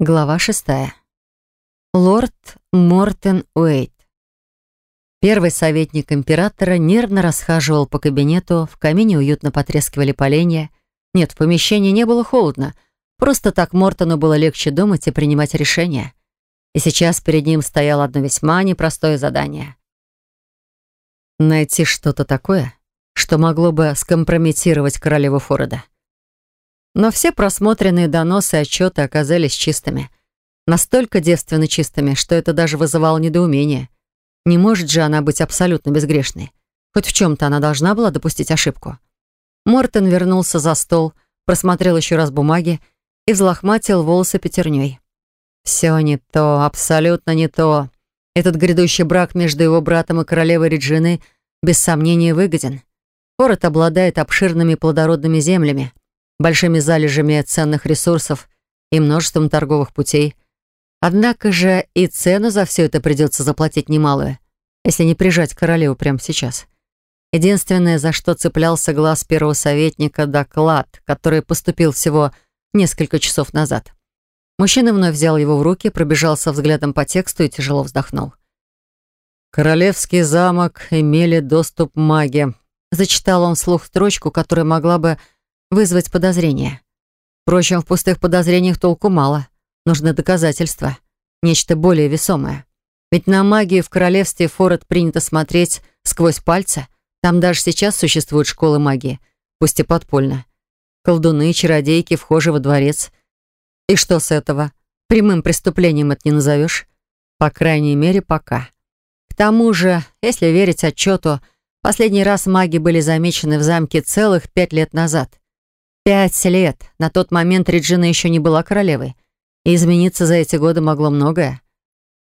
Глава шестая. Лорд Мортен Уэйт. Первый советник императора нервно расхаживал по кабинету, в камине уютно потрескивали поленья. Нет, в помещении не было холодно, просто так Мортону было легче думать и принимать решения. И сейчас перед ним стояло одно весьма непростое задание. Найти что-то такое, что могло бы скомпрометировать королеву Форода. Но все просмотренные доносы и отчеты оказались чистыми. Настолько девственно чистыми, что это даже вызывало недоумение. Не может же она быть абсолютно безгрешной. Хоть в чем-то она должна была допустить ошибку. Мортон вернулся за стол, просмотрел еще раз бумаги и взлохматил волосы пятерней. Все не то, абсолютно не то. Этот грядущий брак между его братом и королевой Реджиной без сомнения выгоден. Город обладает обширными плодородными землями, большими залежами ценных ресурсов и множеством торговых путей. Однако же и цену за все это придется заплатить немалую, если не прижать королеву прямо сейчас. Единственное, за что цеплялся глаз первого советника, доклад, который поступил всего несколько часов назад. Мужчина вновь взял его в руки, пробежался взглядом по тексту и тяжело вздохнул. «Королевский замок имели доступ маги», — зачитал он вслух строчку, которая могла бы вызвать подозрения. Впрочем, в пустых подозрениях толку мало. Нужны доказательства. Нечто более весомое. Ведь на магию в королевстве Форет принято смотреть сквозь пальцы. Там даже сейчас существуют школы магии, пусть и подпольно. Колдуны, чародейки, вхожи во дворец. И что с этого? Прямым преступлением это не назовешь. По крайней мере, пока. К тому же, если верить отчету, последний раз маги были замечены в замке целых пять лет назад. Пять лет. На тот момент Реджина еще не была королевой. И измениться за эти годы могло многое.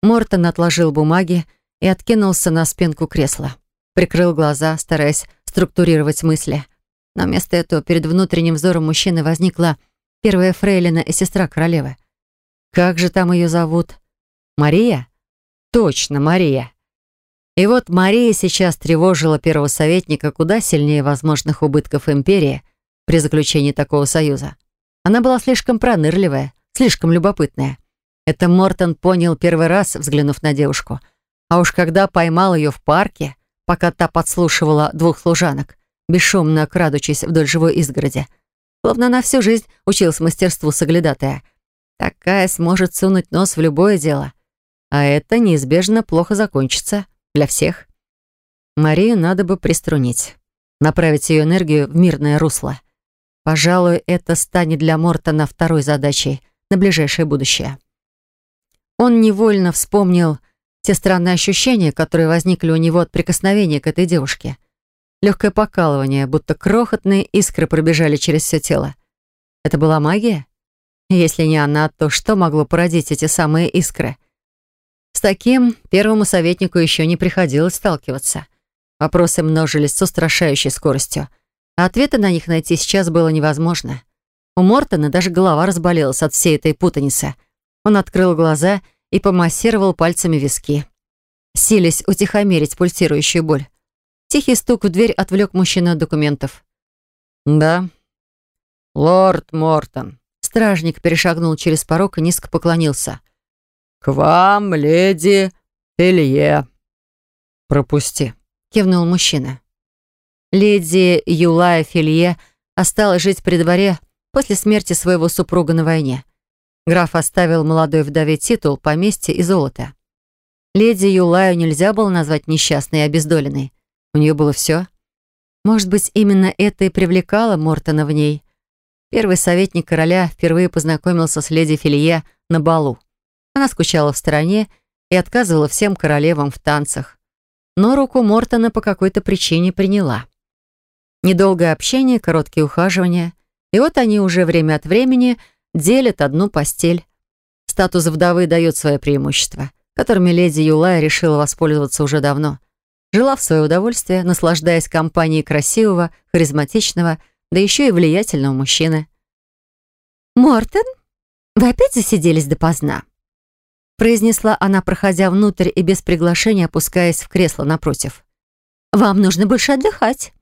Мортон отложил бумаги и откинулся на спинку кресла. Прикрыл глаза, стараясь структурировать мысли. Но вместо этого перед внутренним взором мужчины возникла первая фрейлина и сестра королевы. Как же там ее зовут? Мария? Точно, Мария. И вот Мария сейчас тревожила первого советника куда сильнее возможных убытков империи — при заключении такого союза. Она была слишком пронырливая, слишком любопытная. Это Мортон понял первый раз, взглянув на девушку. А уж когда поймал ее в парке, пока та подслушивала двух служанок, бесшумно крадучись вдоль живой изгороди, словно на всю жизнь учился мастерству соглядатая. Такая сможет сунуть нос в любое дело. А это неизбежно плохо закончится для всех. Марию надо бы приструнить, направить ее энергию в мирное русло. Пожалуй, это станет для Мортона второй задачей на ближайшее будущее. Он невольно вспомнил те странные ощущения, которые возникли у него от прикосновения к этой девушке. Легкое покалывание, будто крохотные искры пробежали через все тело. Это была магия? Если не она, то что могло породить эти самые искры? С таким первому советнику еще не приходилось сталкиваться. Вопросы множились с устрашающей скоростью — а ответа на них найти сейчас было невозможно. У Мортона даже голова разболелась от всей этой путаницы. Он открыл глаза и помассировал пальцами виски, силясь утихомирить пульсирующую боль. Тихий стук в дверь отвлек мужчину от документов. «Да». «Лорд Мортон». Стражник перешагнул через порог и низко поклонился. «К вам, леди Илье». «Пропусти», — кивнул мужчина. Леди Юлая Филье осталась жить при дворе после смерти своего супруга на войне. Граф оставил молодой вдове титул, поместье и золото. Леди Юлаю нельзя было назвать несчастной и обездоленной. У нее было все. Может быть, именно это и привлекало Мортона в ней. Первый советник короля впервые познакомился с леди Филье на балу. Она скучала в стороне и отказывала всем королевам в танцах. Но руку Мортона по какой-то причине приняла. Недолгое общение, короткие ухаживания. И вот они уже время от времени делят одну постель. Статус вдовы дает свои преимущества, которыми леди Юлая решила воспользоваться уже давно. Жила в свое удовольствие, наслаждаясь компанией красивого, харизматичного, да еще и влиятельного мужчины. «Мортон, вы опять засиделись допоздна?» произнесла она, проходя внутрь и без приглашения опускаясь в кресло напротив. «Вам нужно больше отдыхать».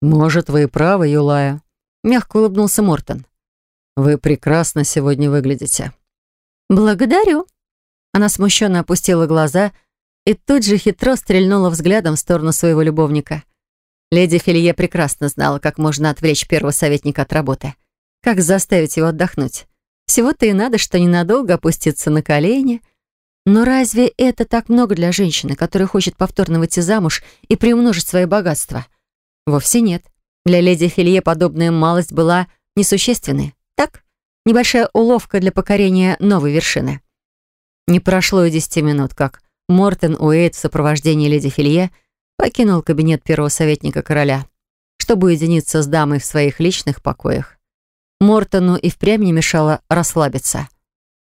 «Может, вы и правы, Юлая», — мягко улыбнулся Мортон. «Вы прекрасно сегодня выглядите». «Благодарю». Она смущенно опустила глаза и тут же хитро стрельнула взглядом в сторону своего любовника. Леди Филье прекрасно знала, как можно отвлечь первого советника от работы. Как заставить его отдохнуть. Всего-то и надо, что ненадолго опуститься на колени. Но разве это так много для женщины, которая хочет повторно выйти замуж и приумножить свои богатства? Вовсе нет. Для леди Филье подобная малость была несущественной. Так, небольшая уловка для покорения новой вершины. Не прошло и десяти минут, как Мортен Уэйт в сопровождении леди Филье покинул кабинет первого советника короля, чтобы уединиться с дамой в своих личных покоях. Мортону и впрямь не мешало расслабиться.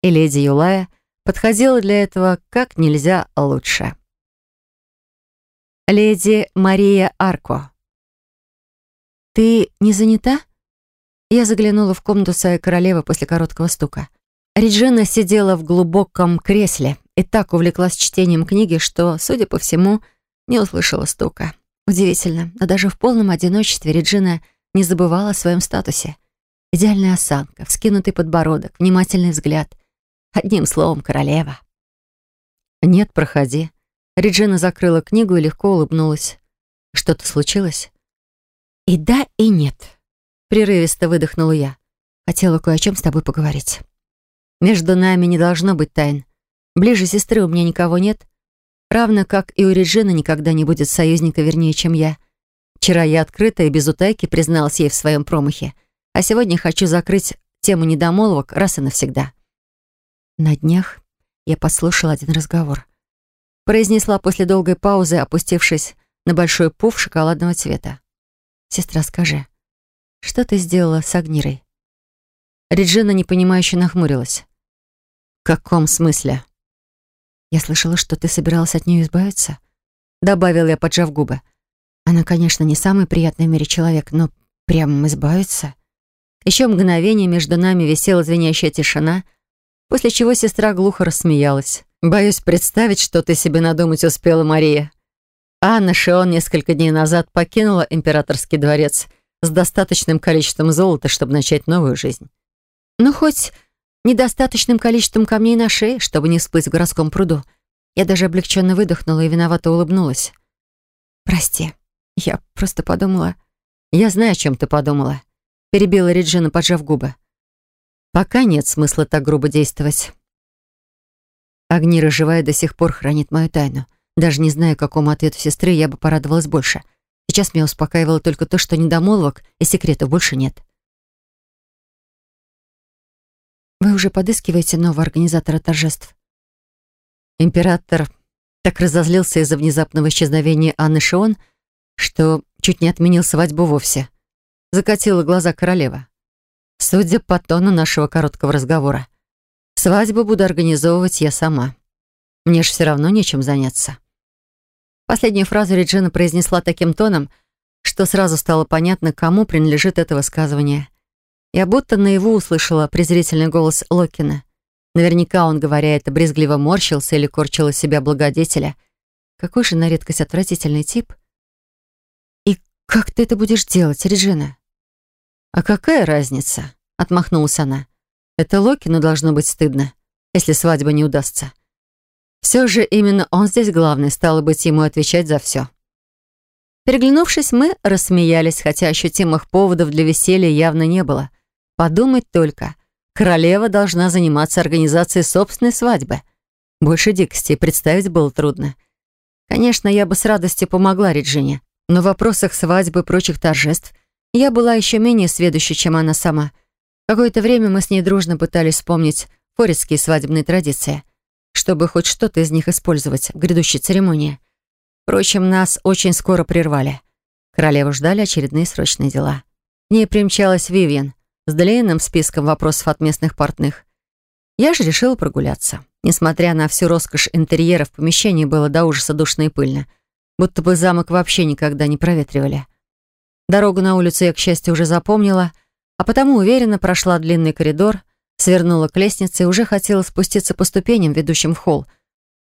И леди Юлая подходила для этого как нельзя лучше. Леди Мария Арко. «Ты не занята?» Я заглянула в комнату своей королевы после короткого стука. Реджина сидела в глубоком кресле, и так увлеклась чтением книги, что, судя по всему, не услышала стука. Удивительно, но даже в полном одиночестве Реджина не забывала о своем статусе. Идеальная осанка, вскинутый подбородок, внимательный взгляд. Одним словом, королева. «Нет, проходи». Реджина закрыла книгу и легко улыбнулась. «Что-то случилось?» «И да, и нет», — прерывисто выдохнула я. «Хотела кое о чем с тобой поговорить. Между нами не должно быть тайн. Ближе сестры у меня никого нет. Равно как и у Реджины никогда не будет союзника вернее, чем я. Вчера я открыто и без утайки призналась ей в своем промахе. А сегодня хочу закрыть тему недомолвок раз и навсегда. На днях я послушала один разговор. Произнесла после долгой паузы, опустившись на большой пуф шоколадного цвета. «Сестра, скажи, что ты сделала с Агнирой?» Реджина непонимающе нахмурилась. «В каком смысле?» «Я слышала, что ты собиралась от нее избавиться?» Добавил я, поджав губы. «Она, конечно, не самый приятный в мире человек, но прям избавиться?» Еще мгновение между нами висела звенящая тишина, после чего сестра глухо рассмеялась. «Боюсь представить, что ты себе надумать успела, Мария». Анна Шион несколько дней назад покинула императорский дворец с достаточным количеством золота, чтобы начать новую жизнь. Ну, хоть недостаточным количеством камней на шее, чтобы не всплыть в городском пруду. Я даже облегченно выдохнула и виновато улыбнулась. «Прости, я просто подумала...» «Я знаю, о чем ты подумала», — перебила Реджина, поджав губы. «Пока нет смысла так грубо действовать». Агнира живая до сих пор хранит мою тайну. Даже не знаю, какому ответу сестры я бы порадовалась больше. Сейчас меня успокаивало только то, что недомолвок и секретов больше нет. Вы уже подыскиваете нового организатора торжеств? Император так разозлился из-за внезапного исчезновения Анны Шион, что чуть не отменил свадьбу вовсе. Закатила глаза королева. Судя по тону нашего короткого разговора, свадьбу буду организовывать я сама. Мне ж все равно нечем заняться. Последнюю фразу Реджина произнесла таким тоном, что сразу стало понятно, кому принадлежит это высказывание. Я будто наяву услышала презрительный голос Локина. Наверняка он, говоря это, брезгливо морщился или корчил из себя благодетеля. Какой же на редкость отвратительный тип. «И как ты это будешь делать, Реджина?» «А какая разница?» — отмахнулась она. «Это Локину должно быть стыдно, если свадьба не удастся. Все же именно он здесь главный, стало быть, ему отвечать за все». Переглянувшись, мы рассмеялись, хотя ощутимых поводов для веселья явно не было. Подумать только. Королева должна заниматься организацией собственной свадьбы. Больше дикости представить было трудно. Конечно, я бы с радостью помогла Реджине, но в вопросах свадьбы и прочих торжеств я была еще менее сведущей, чем она сама. Какое-то время мы с ней дружно пытались вспомнить форецкие свадебные традиции, чтобы хоть что-то из них использовать в грядущей церемонии. Впрочем, нас очень скоро прервали. Королеву ждали очередные срочные дела. В ней примчалась Вивьен — с длинным списком вопросов от местных портных. Я же решила прогуляться. Несмотря на всю роскошь интерьера, в помещении было до ужаса душно и пыльно. Будто бы замок вообще никогда не проветривали. Дорогу на улицу я, к счастью, уже запомнила, а потому уверенно прошла длинный коридор, свернула к лестнице и уже хотела спуститься по ступеням, ведущим в холл.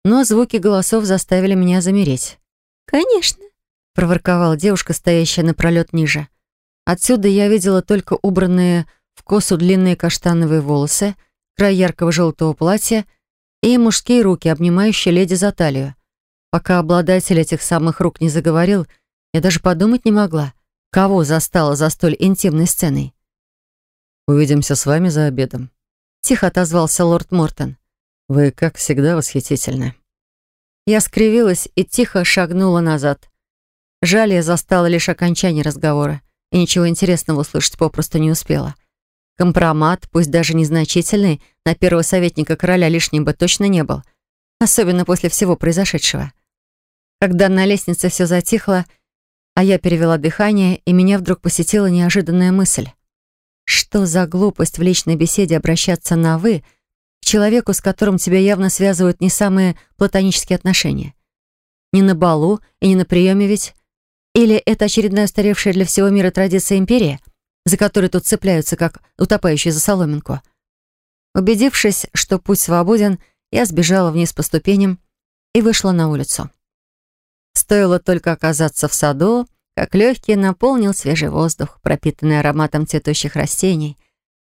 Но звуки голосов заставили меня замереть. «Конечно», — проворковала девушка, стоящая напролет ниже. Отсюда я видела только убранные в косу длинные каштановые волосы, край яркого желтого платья и мужские руки, обнимающие леди за талию. Пока обладатель этих самых рук не заговорил, я даже подумать не могла, кого застала за столь интимной сценой. «Увидимся с вами за обедом», — тихо отозвался лорд Мортон. «Вы, как всегда, восхитительны». Я скривилась и тихо шагнула назад. Жаль, я застала лишь окончание разговора и ничего интересного услышать попросту не успела. Компромат, пусть даже незначительный, на первого советника короля лишним бы точно не был, особенно после всего произошедшего. Когда на лестнице все затихло, а я перевела дыхание, и меня вдруг посетила неожиданная мысль. Что за глупость в личной беседе обращаться на «вы» к человеку, с которым тебя явно связывают не самые платонические отношения? Не на балу и не на приеме ведь. Или это очередная устаревшая для всего мира традиция империи, за которой тут цепляются, как утопающие за соломинку? Убедившись, что путь свободен, я сбежала вниз по ступеням и вышла на улицу. Стоило только оказаться в саду, как легкий наполнил свежий воздух, пропитанный ароматом цветущих растений,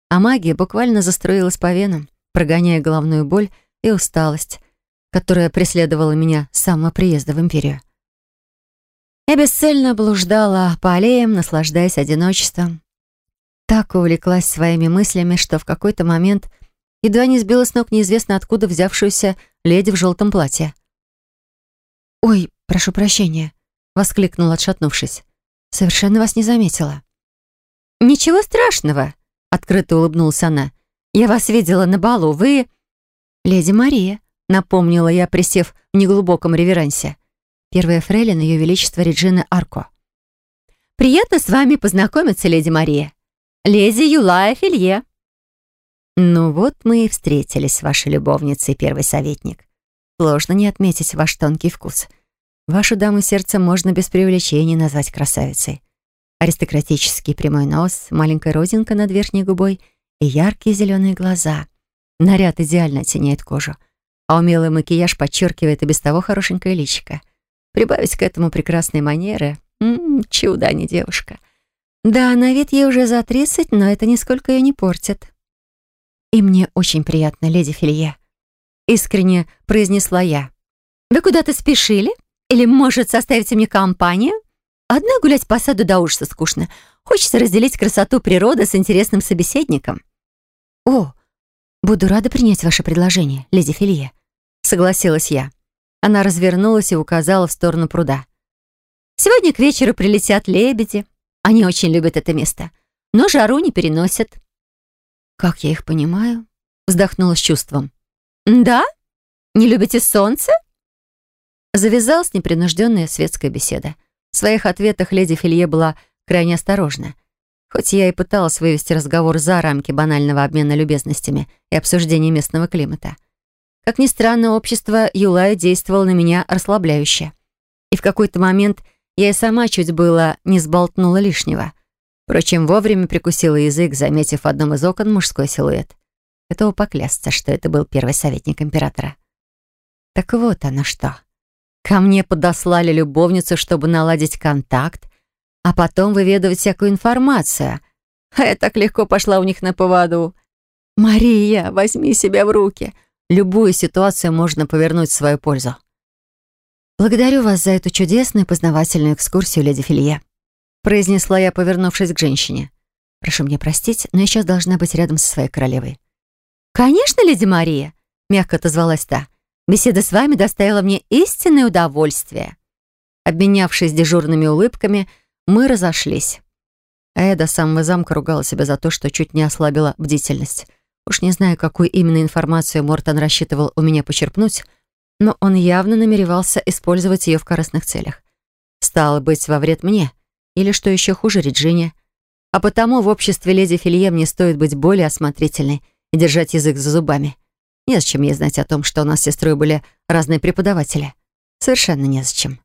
а магия буквально заструилась по венам, прогоняя головную боль и усталость, которая преследовала меня с самого приезда в Империю. Я бесцельно блуждала по аллеям, наслаждаясь одиночеством. Так увлеклась своими мыслями, что в какой-то момент едва не сбила с ног неизвестно откуда взявшуюся леди в желтом платье. «Ой, прошу прощения», — воскликнула, отшатнувшись. «Совершенно вас не заметила». «Ничего страшного», — открыто улыбнулась она. «Я вас видела на балу. Вы...» «Леди Мария», — напомнила я, присев в неглубоком реверансе. Первая фрейлин Ее Величества Реджины Арко. «Приятно с вами познакомиться, леди Мария. Леди Юлая Филье». «Ну вот мы и встретились, ваша любовница и первый советник. Сложно не отметить ваш тонкий вкус. Вашу даму сердца можно без преувеличения назвать красавицей. Аристократический прямой нос, маленькая родинка над верхней губой и яркие зеленые глаза. Наряд идеально оттеняет кожу, а умелый макияж подчеркивает и без того хорошенькое личико. Прибавить к этому прекрасные манеры м -м, чудо, а не девушка. Да, на вид ей уже за тридцать, но это нисколько ее не портит. И мне очень приятно, леди Филье искренне произнесла я. «Вы куда-то спешили? Или, может, составите мне компанию? Одна гулять по саду до ужаса скучно. Хочется разделить красоту природы с интересным собеседником». «О, буду рада принять ваше предложение, леди Филье», — согласилась я. Она развернулась и указала в сторону пруда. «Сегодня к вечеру прилетят лебеди. Они очень любят это место, но жару не переносят». «Как я их понимаю?» — вздохнула с чувством. «Да? Не любите солнце?» Завязалась непринужденная светская беседа. В своих ответах леди Филье была крайне осторожна. Хоть я и пыталась вывести разговор за рамки банального обмена любезностями и обсуждения местного климата. Как ни странно, общество Юлая действовало на меня расслабляюще. И в какой-то момент я и сама чуть было не сболтнула лишнего. Впрочем, вовремя прикусила язык, заметив в одном из окон мужской силуэт. Готова поклясться, что это был первый советник императора. Так вот оно что. Ко мне подослали любовницу, чтобы наладить контакт, а потом выведывать всякую информацию. А я так легко пошла у них на поводу. «Мария, возьми себя в руки. Любую ситуацию можно повернуть в свою пользу». «Благодарю вас за эту чудесную познавательную экскурсию, леди Филье», произнесла я, повернувшись к женщине. «Прошу меня простить, но я сейчас должна быть рядом со своей королевой. «Конечно, леди Мария», — мягко отозвалась та. «Беседа с вами доставила мне истинное удовольствие». Обменявшись дежурными улыбками, мы разошлись. А я до самого замка ругала себя за то, что чуть не ослабила бдительность. Уж не знаю, какую именно информацию Мортон рассчитывал у меня почерпнуть, но он явно намеревался использовать ее в корыстных целях. Стало быть, во вред мне, или, что еще хуже, Реджине. А потому в обществе леди Филье мне стоит быть более осмотрительной — и держать язык за зубами. Незачем ей знать о том, что у нас с сестрой были разные преподаватели. Совершенно незачем.